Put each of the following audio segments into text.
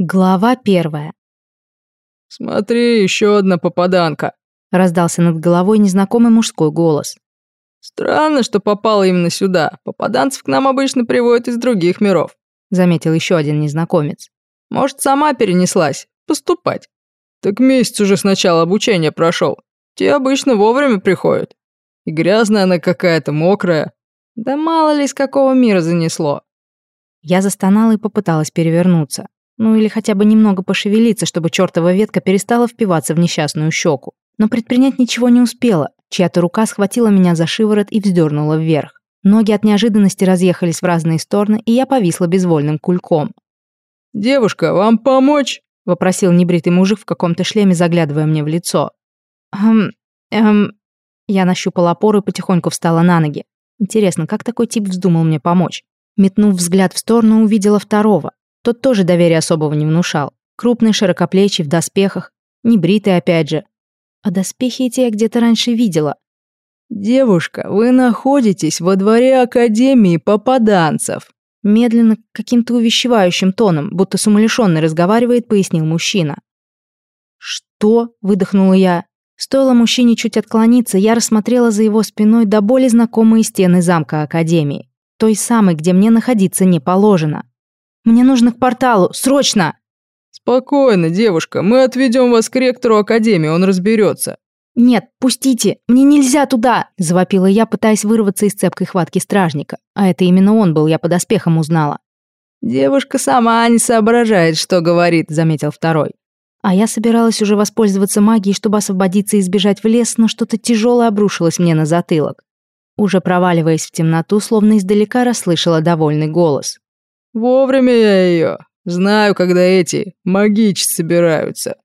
Глава первая. «Смотри, еще одна попаданка!» — раздался над головой незнакомый мужской голос. «Странно, что попала именно сюда. Попаданцев к нам обычно приводят из других миров», — заметил еще один незнакомец. «Может, сама перенеслась? Поступать?» «Так месяц уже с начала обучения прошел. Те обычно вовремя приходят. И грязная она какая-то, мокрая. Да мало ли, из какого мира занесло». Я застонала и попыталась перевернуться. Ну или хотя бы немного пошевелиться, чтобы чертова ветка перестала впиваться в несчастную щеку. Но предпринять ничего не успела. Чья-то рука схватила меня за шиворот и вздернула вверх. Ноги от неожиданности разъехались в разные стороны, и я повисла безвольным кульком. «Девушка, вам помочь?» – вопросил небритый мужик в каком-то шлеме, заглядывая мне в лицо. «Эм, эм...» Я нащупала опору и потихоньку встала на ноги. Интересно, как такой тип вздумал мне помочь? Метнув взгляд в сторону, увидела второго. Тот тоже доверия особого не внушал. Крупный, широкоплечий, в доспехах. Небритый опять же. А доспехи эти я где-то раньше видела. «Девушка, вы находитесь во дворе Академии попаданцев», Медленно, каким-то увещевающим тоном, будто с разговаривает, пояснил мужчина. «Что?» – выдохнула я. Стоило мужчине чуть отклониться, я рассмотрела за его спиной до боли знакомые стены замка Академии. Той самой, где мне находиться не положено. Мне нужно к порталу, срочно!» «Спокойно, девушка, мы отведем вас к ректору Академии, он разберется». «Нет, пустите, мне нельзя туда!» – завопила я, пытаясь вырваться из цепкой хватки стражника. А это именно он был, я под оспехом узнала. «Девушка сама не соображает, что говорит», – заметил второй. А я собиралась уже воспользоваться магией, чтобы освободиться и сбежать в лес, но что-то тяжелое обрушилось мне на затылок. Уже проваливаясь в темноту, словно издалека расслышала довольный голос. Вовремя я ее. Знаю, когда эти магичи собираются.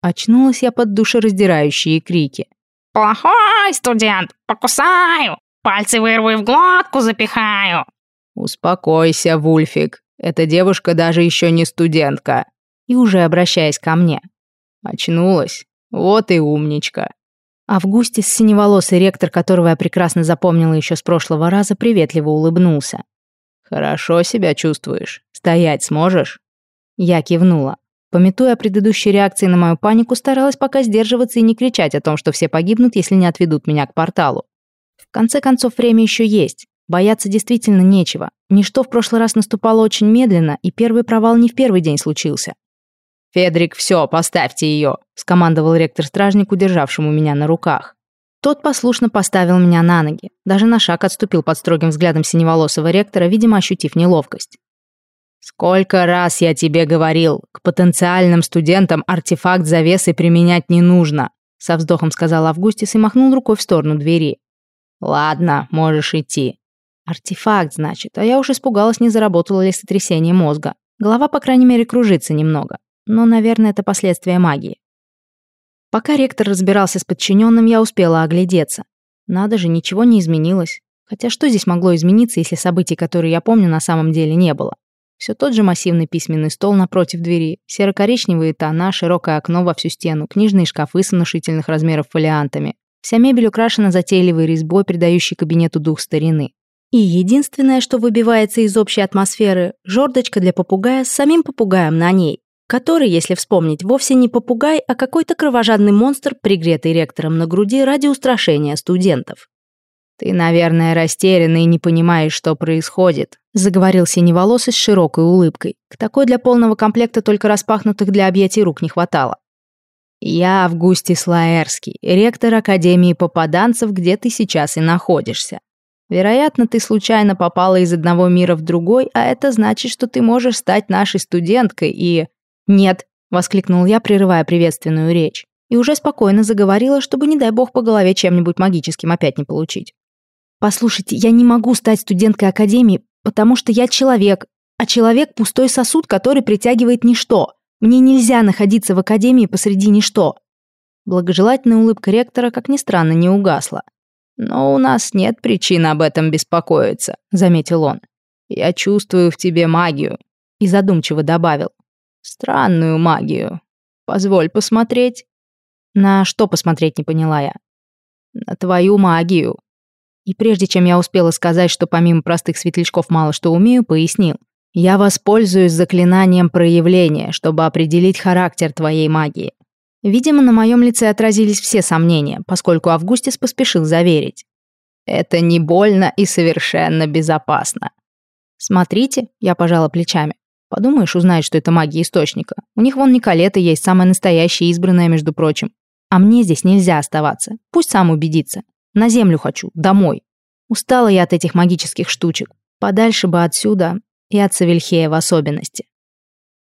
Очнулась я под душераздирающие крики. «Плохой студент! Покусаю! Пальцы вырву и в глотку запихаю!» «Успокойся, Вульфик. Эта девушка даже еще не студентка». И уже обращаясь ко мне. «Очнулась. Вот и умничка». Августис, синеволосый ректор, которого я прекрасно запомнила еще с прошлого раза, приветливо улыбнулся. «Хорошо себя чувствуешь. Стоять сможешь?» Я кивнула. Пометуя предыдущей реакции на мою панику, старалась пока сдерживаться и не кричать о том, что все погибнут, если не отведут меня к порталу. В конце концов, время еще есть. Бояться действительно нечего. Ничто в прошлый раз наступало очень медленно, и первый провал не в первый день случился. «Федрик, все, поставьте ее!» – скомандовал ректор-стражник, удержавшему меня на руках. Тот послушно поставил меня на ноги. Даже на шаг отступил под строгим взглядом синеволосого ректора, видимо, ощутив неловкость. «Сколько раз я тебе говорил, к потенциальным студентам артефакт завесы применять не нужно», со вздохом сказал Августис и махнул рукой в сторону двери. «Ладно, можешь идти». «Артефакт, значит, а я уж испугалась, не заработало ли сотрясение мозга. Голова, по крайней мере, кружится немного. Но, наверное, это последствия магии. Пока ректор разбирался с подчиненным, я успела оглядеться. Надо же, ничего не изменилось. Хотя что здесь могло измениться, если событий, которые я помню, на самом деле не было? Все тот же массивный письменный стол напротив двери, серо-коричневые тона, широкое окно во всю стену, книжные шкафы с внушительных размеров фолиантами. Вся мебель украшена затейливой резьбой, придающей кабинету дух старины. И единственное, что выбивается из общей атмосферы – жердочка для попугая с самим попугаем на ней который, если вспомнить, вовсе не попугай, а какой-то кровожадный монстр, пригретый ректором на груди ради устрашения студентов. «Ты, наверное, растерянный и не понимаешь, что происходит», заговорил синеволосый с широкой улыбкой. К такой для полного комплекта только распахнутых для объятий рук не хватало. «Я Августис Слаэрский, ректор Академии попаданцев, где ты сейчас и находишься. Вероятно, ты случайно попала из одного мира в другой, а это значит, что ты можешь стать нашей студенткой и...» «Нет», — воскликнул я, прерывая приветственную речь, и уже спокойно заговорила, чтобы, не дай бог, по голове чем-нибудь магическим опять не получить. «Послушайте, я не могу стать студенткой академии, потому что я человек, а человек — пустой сосуд, который притягивает ничто. Мне нельзя находиться в академии посреди ничто». Благожелательная улыбка ректора, как ни странно, не угасла. «Но у нас нет причин об этом беспокоиться», — заметил он. «Я чувствую в тебе магию», — и задумчиво добавил. Странную магию. Позволь посмотреть. На что посмотреть не поняла я. На твою магию. И прежде чем я успела сказать, что помимо простых светлячков мало что умею, пояснил. Я воспользуюсь заклинанием проявления, чтобы определить характер твоей магии. Видимо, на моем лице отразились все сомнения, поскольку Августис поспешил заверить. Это не больно и совершенно безопасно. Смотрите, я пожала плечами. Подумаешь, узнает, что это магия источника. У них вон Николета есть, самая настоящая избранная, между прочим. А мне здесь нельзя оставаться. Пусть сам убедится. На землю хочу, домой. Устала я от этих магических штучек. Подальше бы отсюда и от Савельхея в особенности.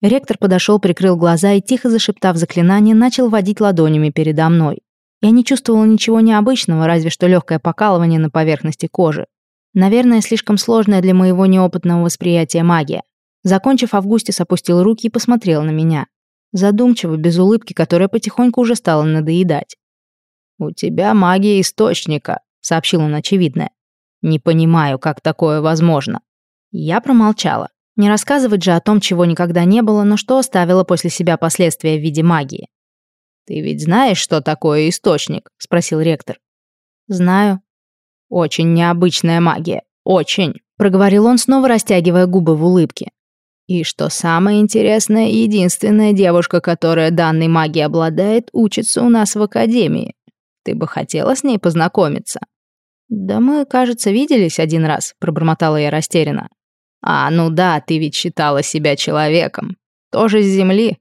Ректор подошел, прикрыл глаза и, тихо зашептав заклинание, начал водить ладонями передо мной. Я не чувствовала ничего необычного, разве что легкое покалывание на поверхности кожи. Наверное, слишком сложная для моего неопытного восприятия магия. Закончив, Августис опустил руки и посмотрел на меня. Задумчиво, без улыбки, которая потихоньку уже стала надоедать. «У тебя магия источника», — сообщил он очевидное. «Не понимаю, как такое возможно». Я промолчала. Не рассказывать же о том, чего никогда не было, но что оставило после себя последствия в виде магии. «Ты ведь знаешь, что такое источник?» — спросил ректор. «Знаю». «Очень необычная магия. Очень», — проговорил он, снова растягивая губы в улыбке. И что самое интересное, единственная девушка, которая данной магией обладает, учится у нас в академии. Ты бы хотела с ней познакомиться?» «Да мы, кажется, виделись один раз», — пробормотала я растерянно. «А, ну да, ты ведь считала себя человеком. Тоже с земли.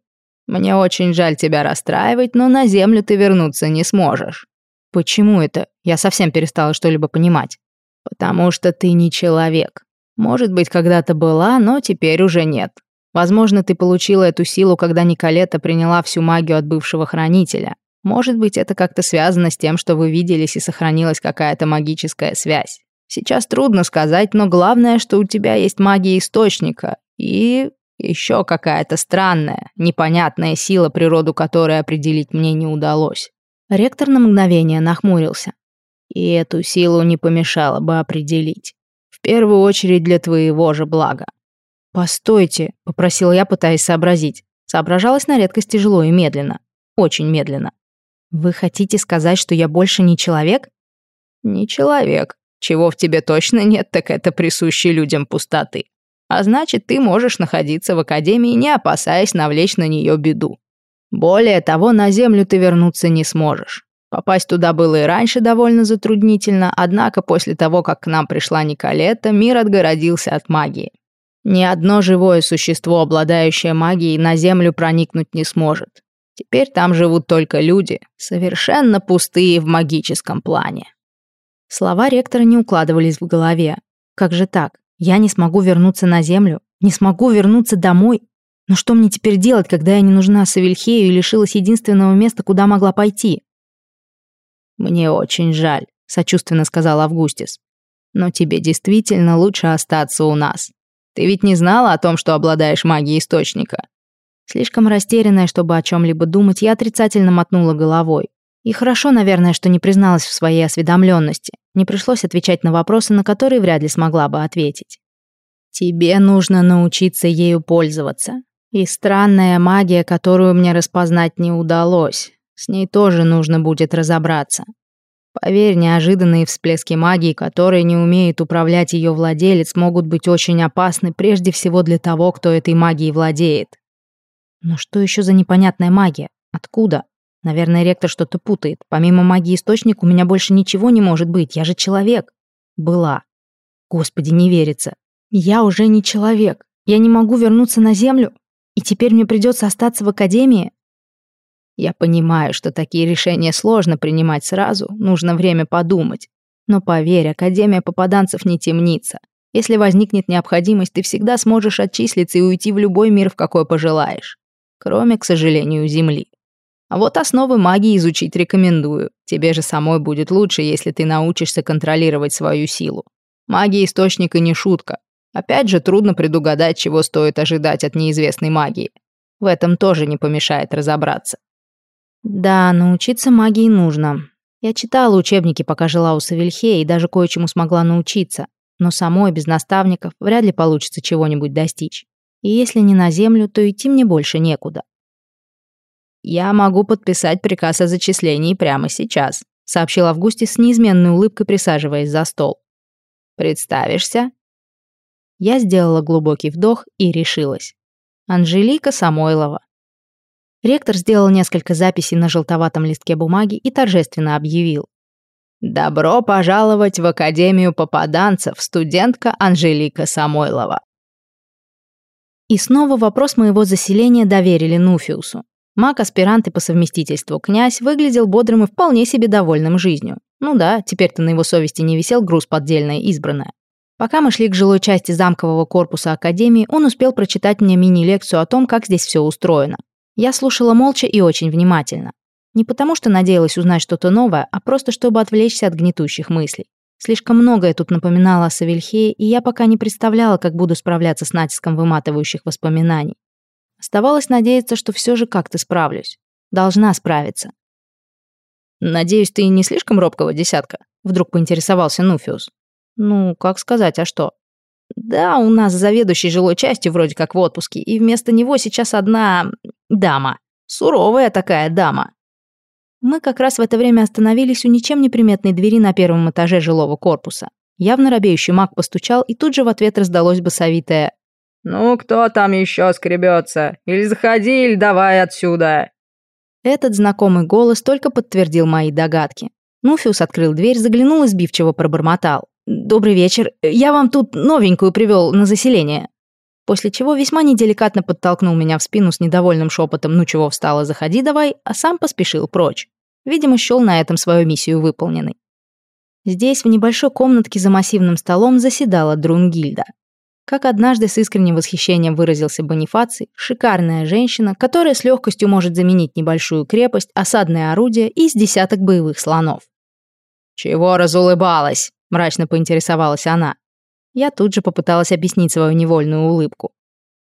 Мне очень жаль тебя расстраивать, но на землю ты вернуться не сможешь». «Почему это? Я совсем перестала что-либо понимать». «Потому что ты не человек. Может быть, когда-то была, но теперь уже нет. Возможно, ты получила эту силу, когда Николета приняла всю магию от бывшего хранителя. Может быть, это как-то связано с тем, что вы виделись и сохранилась какая-то магическая связь. Сейчас трудно сказать, но главное, что у тебя есть магия источника и еще какая-то странная, непонятная сила, природу которой определить мне не удалось. Ректор на мгновение нахмурился. И эту силу не помешало бы определить первую очередь для твоего же блага». «Постойте», — попросил я, пытаясь сообразить. Соображалось на редкость тяжело и медленно. Очень медленно. «Вы хотите сказать, что я больше не человек?» «Не человек. Чего в тебе точно нет, так это присущей людям пустоты. А значит, ты можешь находиться в Академии, не опасаясь навлечь на нее беду. Более того, на Землю ты вернуться не сможешь. Попасть туда было и раньше довольно затруднительно, однако после того, как к нам пришла Николетта, мир отгородился от магии. Ни одно живое существо, обладающее магией, на Землю проникнуть не сможет. Теперь там живут только люди, совершенно пустые в магическом плане. Слова ректора не укладывались в голове. Как же так? Я не смогу вернуться на Землю, не смогу вернуться домой. Но что мне теперь делать, когда я не нужна Савельхею и лишилась единственного места, куда могла пойти? «Мне очень жаль», — сочувственно сказал Августис. «Но тебе действительно лучше остаться у нас. Ты ведь не знала о том, что обладаешь магией Источника?» Слишком растерянная, чтобы о чем-либо думать, я отрицательно мотнула головой. И хорошо, наверное, что не призналась в своей осведомленности. Не пришлось отвечать на вопросы, на которые вряд ли смогла бы ответить. «Тебе нужно научиться ею пользоваться», и странная магия, которую мне распознать не удалось. С ней тоже нужно будет разобраться. Поверь, неожиданные всплески магии, которые не умеет управлять ее владелец, могут быть очень опасны прежде всего для того, кто этой магией владеет. Но что еще за непонятная магия? Откуда? Наверное, ректор что-то путает. Помимо магии источник у меня больше ничего не может быть. Я же человек. Была. Господи, не верится. Я уже не человек. Я не могу вернуться на Землю. И теперь мне придется остаться в Академии, я понимаю, что такие решения сложно принимать сразу, нужно время подумать. Но поверь, Академия попаданцев не темница. Если возникнет необходимость, ты всегда сможешь отчислиться и уйти в любой мир, в какой пожелаешь. Кроме, к сожалению, Земли. А вот основы магии изучить рекомендую. Тебе же самой будет лучше, если ты научишься контролировать свою силу. Магия источника не шутка. Опять же, трудно предугадать, чего стоит ожидать от неизвестной магии. В этом тоже не помешает разобраться. Да, ну, научиться магии нужно. Я читала учебники, пока жила у Савельхе, и даже кое-чему смогла научиться. Но самой, без наставников, вряд ли получится чего-нибудь достичь. И если не на землю, то идти мне больше некуда. «Я могу подписать приказ о зачислении прямо сейчас», сообщил Августе с неизменной улыбкой, присаживаясь за стол. «Представишься?» Я сделала глубокий вдох и решилась. Анжелика Самойлова. Ректор сделал несколько записей на желтоватом листке бумаги и торжественно объявил. «Добро пожаловать в Академию попаданцев, студентка Анжелика Самойлова». И снова вопрос моего заселения доверили Нуфиусу. Маг-аспирант и по совместительству князь выглядел бодрым и вполне себе довольным жизнью. Ну да, теперь-то на его совести не висел груз поддельное избранное. Пока мы шли к жилой части замкового корпуса Академии, он успел прочитать мне мини-лекцию о том, как здесь все устроено. Я слушала молча и очень внимательно. Не потому, что надеялась узнать что-то новое, а просто, чтобы отвлечься от гнетущих мыслей. Слишком многое тут напоминало о Савельхее, и я пока не представляла, как буду справляться с натиском выматывающих воспоминаний. Оставалось надеяться, что все же как-то справлюсь. Должна справиться. «Надеюсь, ты не слишком робкого десятка?» Вдруг поинтересовался Нуфиус. «Ну, как сказать, а что? Да, у нас заведующий жилой части вроде как в отпуске, и вместо него сейчас одна дама. Суровая такая дама. Мы как раз в это время остановились у ничем не приметной двери на первом этаже жилого корпуса. Явно робеющий маг постучал, и тут же в ответ раздалось басовитое «Ну, кто там еще скребется? Или заходи, или давай отсюда!» Этот знакомый голос только подтвердил мои догадки. Нуфиус открыл дверь, заглянул и сбивчиво пробормотал. «Добрый вечер. Я вам тут новенькую привел на заселение». После чего весьма неделикатно подтолкнул меня в спину с недовольным шепотом «Ну чего встала, заходи давай», а сам поспешил прочь. Видимо, счел на этом свою миссию выполненной. Здесь, в небольшой комнатке за массивным столом, заседала Друнгильда. Как однажды с искренним восхищением выразился Бонифаций, шикарная женщина, которая с легкостью может заменить небольшую крепость, осадное орудие и с десяток боевых слонов. «Чего разулыбалась?» Мрачно поинтересовалась она. Я тут же попыталась объяснить свою невольную улыбку.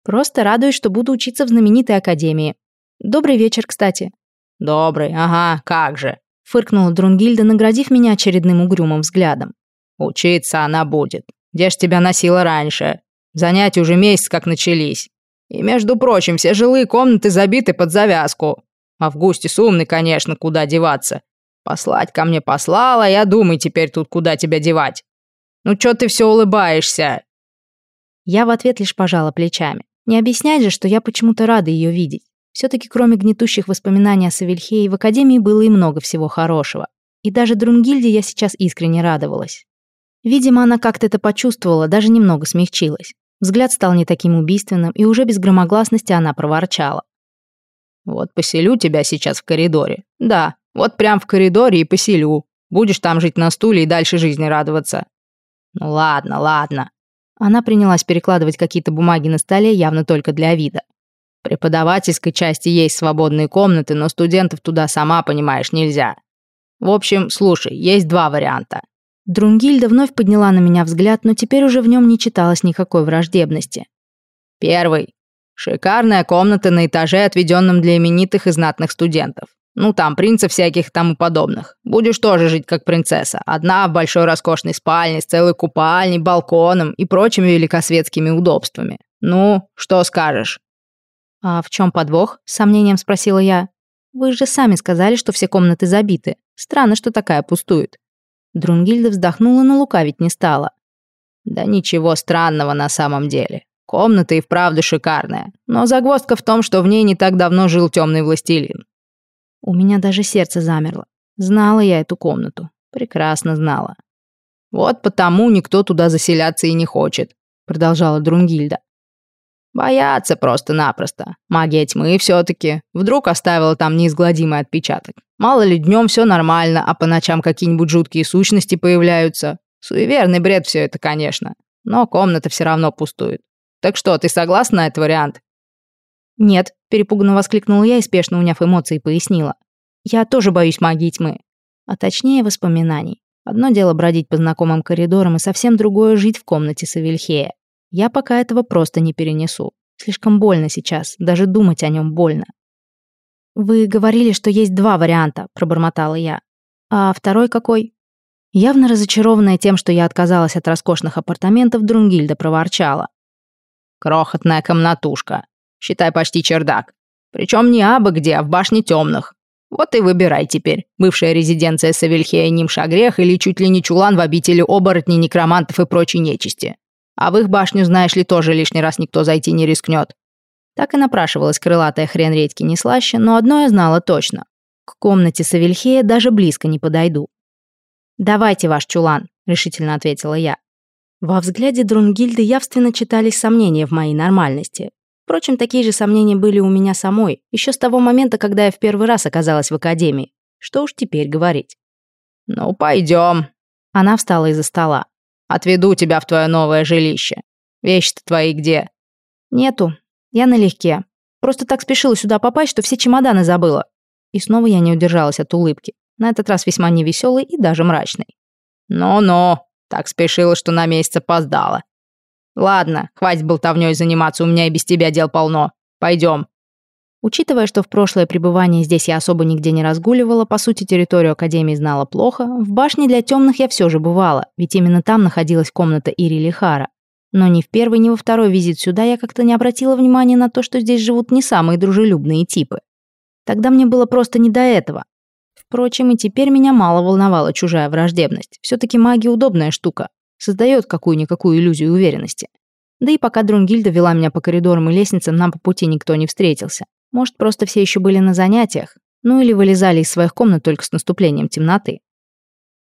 «Просто радуюсь, что буду учиться в знаменитой академии. Добрый вечер, кстати». «Добрый, ага, как же», — фыркнула Друнгильда, наградив меня очередным угрюмым взглядом. «Учиться она будет. Где ж тебя носила раньше? Занятия уже месяц как начались. И, между прочим, все жилые комнаты забиты под завязку. Августис умный, конечно, куда деваться. Послать ко мне послала, я думаю теперь тут, куда тебя девать. Ну чё ты все улыбаешься?» Я в ответ лишь пожала плечами. Не объяснять же, что я почему-то рада ее видеть. Все-таки кроме гнетущих воспоминаний о Савельхее, в Академии было и много всего хорошего. И даже Друнгильде я сейчас искренне радовалась. Видимо, она как-то это почувствовала, даже немного смягчилась. Взгляд стал не таким убийственным, и уже без громогласности она проворчала. «Вот поселю тебя сейчас в коридоре. Да, вот прям в коридоре и поселю. Будешь там жить на стуле и дальше жизни радоваться». «Ну ладно, ладно». Она принялась перекладывать какие-то бумаги на столе, явно только для вида. В преподавательской части есть свободные комнаты, но студентов туда, сама понимаешь, нельзя. В общем, слушай, есть два варианта. Друнгильда вновь подняла на меня взгляд, но теперь уже в нем не читалось никакой враждебности. Первый. Шикарная комната на этаже, отведенном для именитых и знатных студентов. Ну, там принца всяких и тому подобных. Будешь тоже жить как принцесса. Одна в большой роскошной спальне, с целой купальней, балконом и прочими великосветскими удобствами. Ну, что скажешь?» «А в чем подвох?» – с сомнением спросила я. «Вы же сами сказали, что все комнаты забиты. Странно, что такая пустует». Друнгильда вздохнула, но лукавить не стала. «Да ничего странного на самом деле. Комната и вправду шикарная. Но загвоздка в том, что в ней не так давно жил темный властелин. У меня даже сердце замерло. Знала я эту комнату. Прекрасно знала. «Вот потому никто туда заселяться и не хочет», — продолжала Друнгильда. «Боятся просто-напросто. Магия тьмы все-таки. Вдруг оставила там неизгладимый отпечаток. Мало ли, днем все нормально, а по ночам какие-нибудь жуткие сущности появляются. Суеверный бред все это, конечно. Но комната все равно пустует. Так что, ты согласна на этот вариант?» «Нет», — перепуганно воскликнула я и, спешно уняв эмоции, пояснила. «Я тоже боюсь магии тьмы». А точнее, воспоминаний. Одно дело бродить по знакомым коридорам и совсем другое — жить в комнате Савельхея. Я пока этого просто не перенесу. Слишком больно сейчас, даже думать о нем больно. «Вы говорили, что есть два варианта», — пробормотала я. «А второй какой?» Явно разочарованная тем, что я отказалась от роскошных апартаментов, Друнгильда проворчала. «Крохотная комнатушка. Считай почти чердак. Причем не абы где, а в башне темных. Вот и выбирай теперь. Бывшая резиденция Савельхея Нимшагрех или чуть ли не чулан в обители оборотней, некромантов и прочей нечисти. А в их башню, знаешь ли, тоже лишний раз никто зайти не рискнет. Так и напрашивалась крылатая хрен редьки не слаще, но одно я знала точно. К комнате Савельхея даже близко не подойду. «Давайте ваш чулан», — решительно ответила я. Во взгляде Друнгильды явственно читались сомнения в моей нормальности. Впрочем, такие же сомнения были у меня самой, еще с того момента, когда я в первый раз оказалась в академии. Что уж теперь говорить. «Ну, пойдем». Она встала из-за стола. «Отведу тебя в твое новое жилище. Вещи-то твои где?» «Нету. Я налегке. Просто так спешила сюда попасть, что все чемоданы забыла». И снова я не удержалась от улыбки. На этот раз весьма невеселый и даже мрачный. «Ну-ну, так спешила, что на месяц опоздала. Ладно, хватит болтовнёй заниматься, у меня и без тебя дел полно. Пойдём. Учитывая, что в прошлое пребывание здесь я особо нигде не разгуливала, по сути, территорию Академии знала плохо, в башне для темных я всё же бывала, ведь именно там находилась комната Ири Лихара. Но ни в первый, ни во второй визит сюда я как-то не обратила внимания на то, что здесь живут не самые дружелюбные типы. Тогда мне было просто не до этого. Впрочем, и теперь меня мало волновала чужая враждебность. Все-таки магия удобная штука, создает какую-никакую иллюзию уверенности. Да и пока Друнгильда вела меня по коридорам и лестницам, нам по пути никто не встретился. Может, просто все еще были на занятиях, ну или вылезали из своих комнат только с наступлением темноты.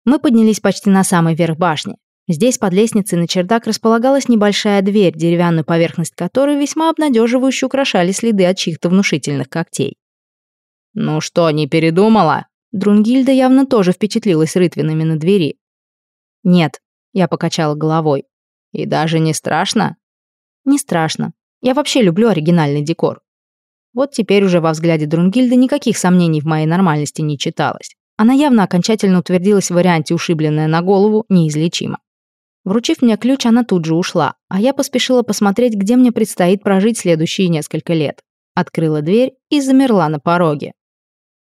Мы поднялись почти на самый верх башни. Здесь под лестницей на чердак располагалась небольшая дверь, деревянную поверхность которой весьма обнадеживающе украшали следы от чьих-то внушительных когтей. «Ну что, не передумала?» Друнгильда явно тоже впечатлилась рытвинами на двери. «Нет, я покачала головой. «И даже не страшно?» «Не страшно. Я вообще люблю оригинальный декор». Вот теперь уже во взгляде Друнгильды никаких сомнений в моей нормальности не читалось. Она явно окончательно утвердилась в варианте «ушибленная на голову» неизлечимо. Вручив мне ключ, она тут же ушла, а я поспешила посмотреть, где мне предстоит прожить следующие несколько лет. Открыла дверь и замерла на пороге.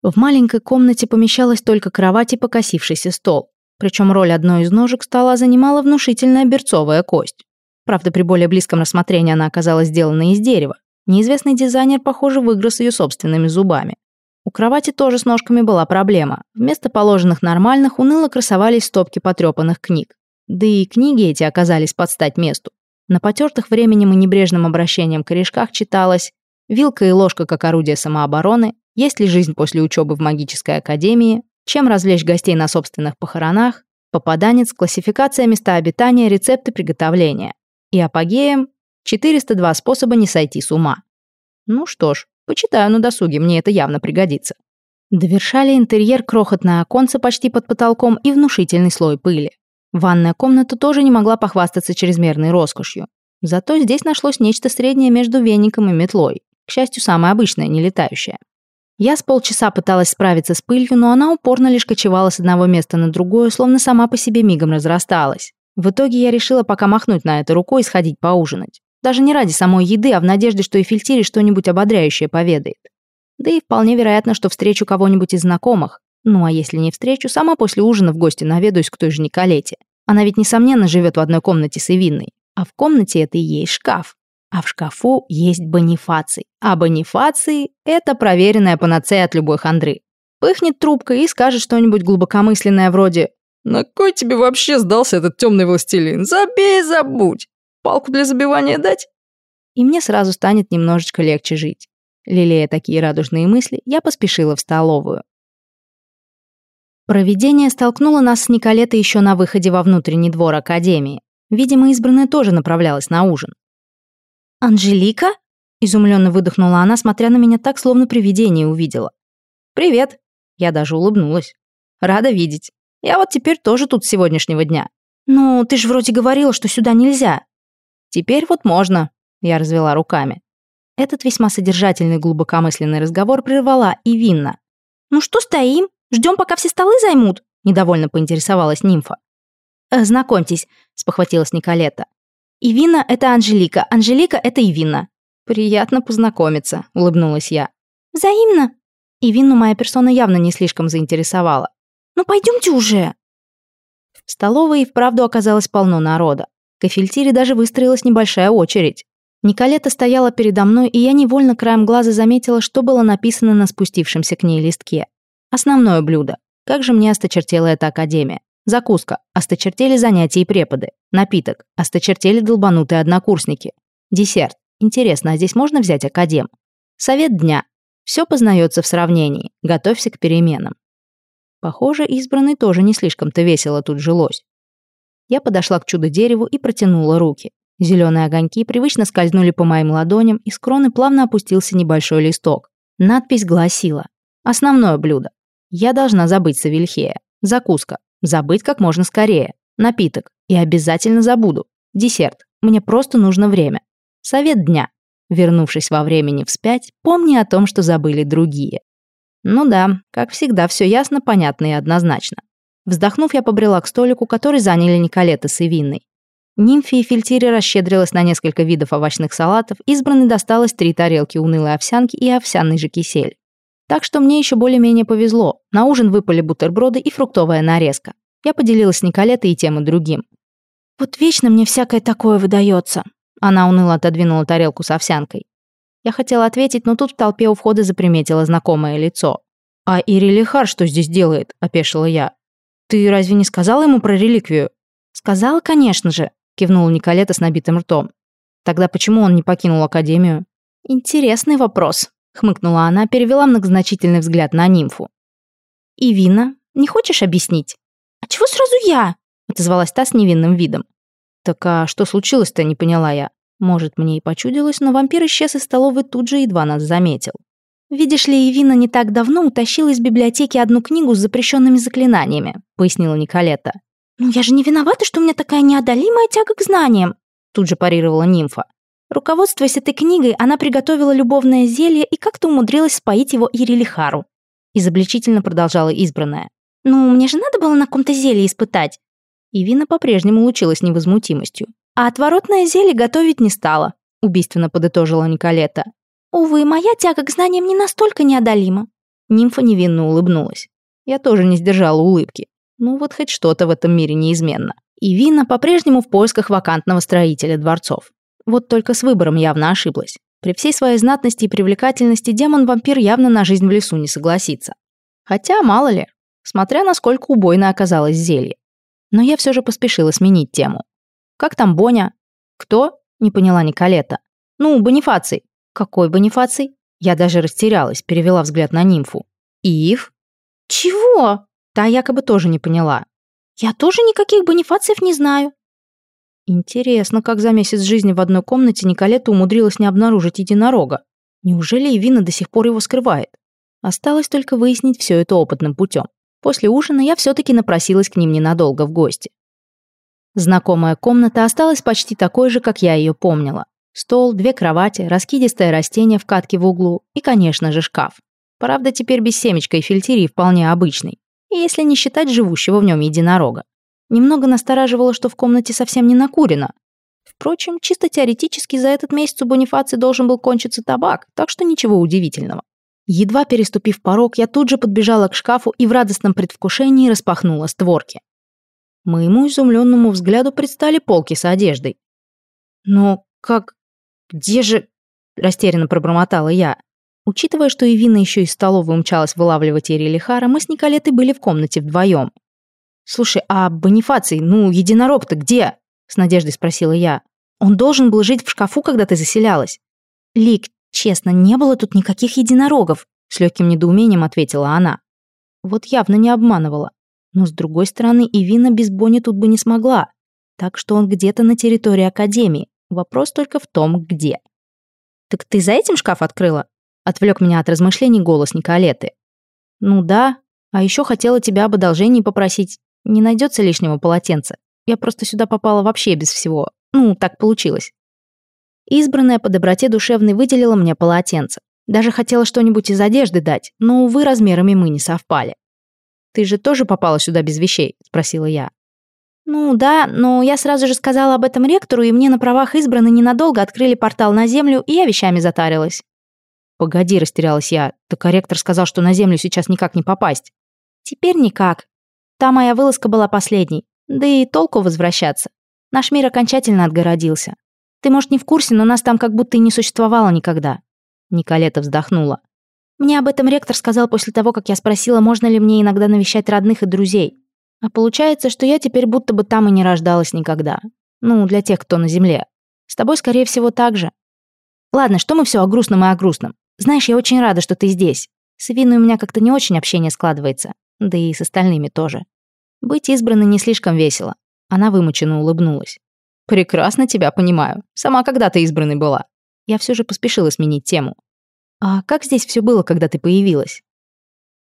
В маленькой комнате помещалась только кровать и покосившийся стол. Причем роль одной из ножек стала занимала внушительная берцовая кость. Правда, при более близком рассмотрении она оказалась сделана из дерева. Неизвестный дизайнер, похоже, выгрыз ее собственными зубами. У кровати тоже с ножками была проблема. Вместо положенных нормальных уныло красовались стопки потрепанных книг. Да и книги эти оказались под стать месту. На потертых временем и небрежным обращением корешках читалось «Вилка и ложка как орудие самообороны», «Есть ли жизнь после учебы в магической академии», чем развлечь гостей на собственных похоронах, попаданец, классификация места обитания, рецепты приготовления. И апогеем 402 способа не сойти с ума. Ну что ж, почитаю на досуге, мне это явно пригодится. Довершали интерьер крохотное оконце почти под потолком и внушительный слой пыли. Ванная комната тоже не могла похвастаться чрезмерной роскошью. Зато здесь нашлось нечто среднее между веником и метлой. К счастью, самое обычное, не летающее. Я с полчаса пыталась справиться с пылью, но она упорно лишь кочевала с одного места на другое, словно сама по себе мигом разрасталась. В итоге я решила пока махнуть на это рукой и сходить поужинать. Даже не ради самой еды, а в надежде, что и Фильтири что-нибудь ободряющее поведает. Да и вполне вероятно, что встречу кого-нибудь из знакомых. Ну а если не встречу, сама после ужина в гости наведаюсь к той же Николете. Она ведь, несомненно, живет в одной комнате с Ивиной. А в комнате это и есть шкаф а в шкафу есть Бонифаций. А Бонифаций – это проверенная панацея от любой хандры. Пыхнет трубкой и скажет что-нибудь глубокомысленное вроде «На кой тебе вообще сдался этот темный властелин? Забей, забудь! Палку для забивания дать?» И мне сразу станет немножечко легче жить. Лелея такие радужные мысли, я поспешила в столовую. Проведение столкнуло нас с Николетой еще на выходе во внутренний двор Академии. Видимо, избранная тоже направлялась на ужин. «Анжелика?» — изумленно выдохнула она, смотря на меня так, словно привидение увидела. «Привет!» — я даже улыбнулась. «Рада видеть. Я вот теперь тоже тут с сегодняшнего дня. Ну, ты же вроде говорила, что сюда нельзя». «Теперь вот можно», — я развела руками. Этот весьма содержательный глубокомысленный разговор прервала и Винна. «Ну что стоим? Ждем, пока все столы займут?» — недовольно поинтересовалась нимфа. «Э, «Знакомьтесь», — спохватилась Николета. «Ивина — это Анжелика, Анжелика — это Ивина». «Приятно познакомиться», — улыбнулась я. «Взаимно». Ивину моя персона явно не слишком заинтересовала. «Ну пойдемте уже!» В столовой и вправду оказалось полно народа. К эфильтире даже выстроилась небольшая очередь. Николета стояла передо мной, и я невольно краем глаза заметила, что было написано на спустившемся к ней листке. Основное блюдо. Как же мне осточертела эта академия. Закуска – осточертели занятия и преподы. Напиток – осточертели долбанутые однокурсники. Десерт. Интересно, а здесь можно взять академ? Совет дня. Все познается в сравнении. Готовься к переменам. Похоже, избранный тоже не слишком-то весело тут жилось. Я подошла к чудо-дереву и протянула руки. Зеленые огоньки привычно скользнули по моим ладоням, из кроны плавно опустился небольшой листок. Надпись гласила «Основное блюдо. Я должна забыть Савельхея. Закуска. Забыть как можно скорее. Напиток. Я обязательно забуду. Десерт. Мне просто нужно время. Совет дня. Вернувшись во времени вспять, помни о том, что забыли другие. Ну да, как всегда, все ясно, понятно и однозначно. Вздохнув, я побрела к столику, который заняли Николета с Ивиной. Нимфи и фильтире расщедрилась на несколько видов овощных салатов, избранной досталось три тарелки унылой овсянки и овсяный же кисель. Так что мне еще более-менее повезло. На ужин выпали бутерброды и фруктовая нарезка. Я поделилась с Николетой и тем и другим. «Вот вечно мне всякое такое выдается», — она уныло отодвинула тарелку с овсянкой. Я хотела ответить, но тут в толпе у входа заприметила знакомое лицо. «А Ирилихар что здесь делает?» – опешила я. «Ты разве не сказала ему про реликвию?» «Сказала, конечно же», – кивнула Николета с набитым ртом. «Тогда почему он не покинул Академию?» «Интересный вопрос», Хмыкнула она, перевела многозначительный взгляд на нимфу. «Ивина, не хочешь объяснить?» «А чего сразу я?» — отозвалась та с невинным видом. «Так а что случилось-то, не поняла я. Может, мне и почудилось, но вампир исчез из столовой тут же едва нас заметил. «Видишь ли, Ивина не так давно утащила из библиотеки одну книгу с запрещенными заклинаниями», — пояснила Николета. «Ну я же не виновата, что у меня такая неодолимая тяга к знаниям», — тут же парировала нимфа. Руководствуясь этой книгой, она приготовила любовное зелье и как-то умудрилась споить его Ирилихару. Изобличительно продолжала избранная. «Ну, мне же надо было на ком-то зелье испытать». Ивина по-прежнему лучилась невозмутимостью. «А отворотное зелье готовить не стала», — убийственно подытожила Николета. «Увы, моя тяга к знаниям не настолько неодолима». Нимфа невинно улыбнулась. Я тоже не сдержала улыбки. Ну вот хоть что-то в этом мире неизменно. Ивина по-прежнему в поисках вакантного строителя дворцов. Вот только с выбором явно ошиблась. При всей своей знатности и привлекательности демон-вампир явно на жизнь в лесу не согласится. Хотя, мало ли, смотря насколько убойно оказалось зелье. Но я все же поспешила сменить тему. «Как там Боня?» «Кто?» — не поняла Николета. «Ну, Бонифаций». «Какой Бонифаций?» Я даже растерялась, перевела взгляд на нимфу. «Ив?» «Чего?» Та якобы тоже не поняла. «Я тоже никаких Бонифациев не знаю. Интересно, как за месяц жизни в одной комнате Николета умудрилась не обнаружить единорога. Неужели Ивина до сих пор его скрывает? Осталось только выяснить все это опытным путем. После ужина я все-таки напросилась к ним ненадолго в гости. Знакомая комната осталась почти такой же, как я ее помнила. Стол, две кровати, раскидистое растение в катке в углу и, конечно же, шкаф. Правда, теперь без семечка и фильтири вполне обычный, если не считать живущего в нем единорога. Немного настораживало, что в комнате совсем не накурено. Впрочем, чисто теоретически за этот месяц у Бонифации должен был кончиться табак, так что ничего удивительного. Едва переступив порог, я тут же подбежала к шкафу и в радостном предвкушении распахнула створки. Моему изумленному взгляду предстали полки с одеждой. «Но как... где же...» – растерянно пробормотала я. Учитывая, что Ивина еще из столовой умчалась вылавливать Ирили Хара, мы с Николетой были в комнате вдвоем. «Слушай, а Бонифаций, ну, единорог-то где?» — с надеждой спросила я. «Он должен был жить в шкафу, когда ты заселялась». «Лик, честно, не было тут никаких единорогов», — с легким недоумением ответила она. Вот явно не обманывала. Но, с другой стороны, и Вина без бони тут бы не смогла. Так что он где-то на территории Академии. Вопрос только в том, где. «Так ты за этим шкаф открыла?» — отвлек меня от размышлений голос Николеты. «Ну да, а еще хотела тебя об одолжении попросить. Не найдется лишнего полотенца. Я просто сюда попала вообще без всего. Ну, так получилось. Избранная по доброте душевной выделила мне полотенце. Даже хотела что-нибудь из одежды дать, но, увы, размерами мы не совпали. «Ты же тоже попала сюда без вещей?» – спросила я. «Ну да, но я сразу же сказала об этом ректору, и мне на правах избранной ненадолго открыли портал на землю, и я вещами затарилась». «Погоди», – растерялась я, – «так а ректор сказал, что на землю сейчас никак не попасть». «Теперь никак. Та моя вылазка была последней, да и толку возвращаться. Наш мир окончательно отгородился. Ты, может, не в курсе, но нас там как будто и не существовало никогда». Николета вздохнула. «Мне об этом ректор сказал после того, как я спросила, можно ли мне иногда навещать родных и друзей. А получается, что я теперь будто бы там и не рождалась никогда. Ну, для тех, кто на земле. С тобой, скорее всего, так же. Ладно, что мы все о грустном и о грустном. Знаешь, я очень рада, что ты здесь. С Виной у меня как-то не очень общение складывается да и с остальными тоже. Быть избранной не слишком весело. Она вымученно улыбнулась. «Прекрасно тебя понимаю. Сама когда-то избранной была». Я все же поспешила сменить тему. «А как здесь все было, когда ты появилась?»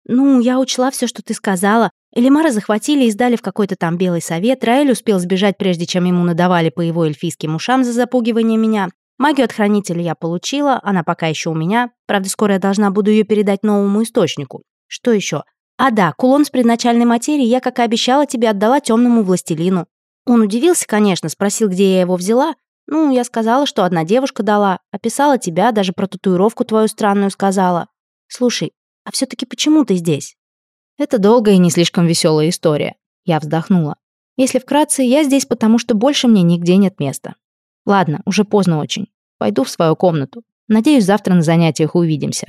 «Ну, я учла все, что ты сказала. Элимара захватили и сдали в какой-то там белый совет. Раэль успел сбежать, прежде чем ему надавали по его эльфийским ушам за запугивание меня. Магию от хранителя я получила, она пока еще у меня. Правда, скоро я должна буду ее передать новому источнику. Что еще? А да, кулон с предначальной материи я, как и обещала, тебе отдала темному властелину. Он удивился, конечно, спросил, где я его взяла. Ну, я сказала, что одна девушка дала, описала тебя, даже про татуировку твою странную сказала. Слушай, а все-таки почему ты здесь? Это долгая и не слишком веселая история. Я вздохнула. Если вкратце, я здесь потому, что больше мне нигде нет места. Ладно, уже поздно очень. Пойду в свою комнату. Надеюсь, завтра на занятиях увидимся.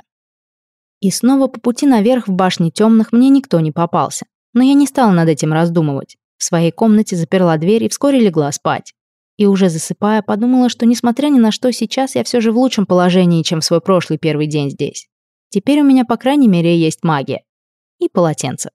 И снова по пути наверх в башне темных мне никто не попался. Но я не стала над этим раздумывать. В своей комнате заперла дверь и вскоре легла спать. И уже засыпая, подумала, что несмотря ни на что, сейчас я все же в лучшем положении, чем свой прошлый первый день здесь. Теперь у меня, по крайней мере, есть магия. И полотенце.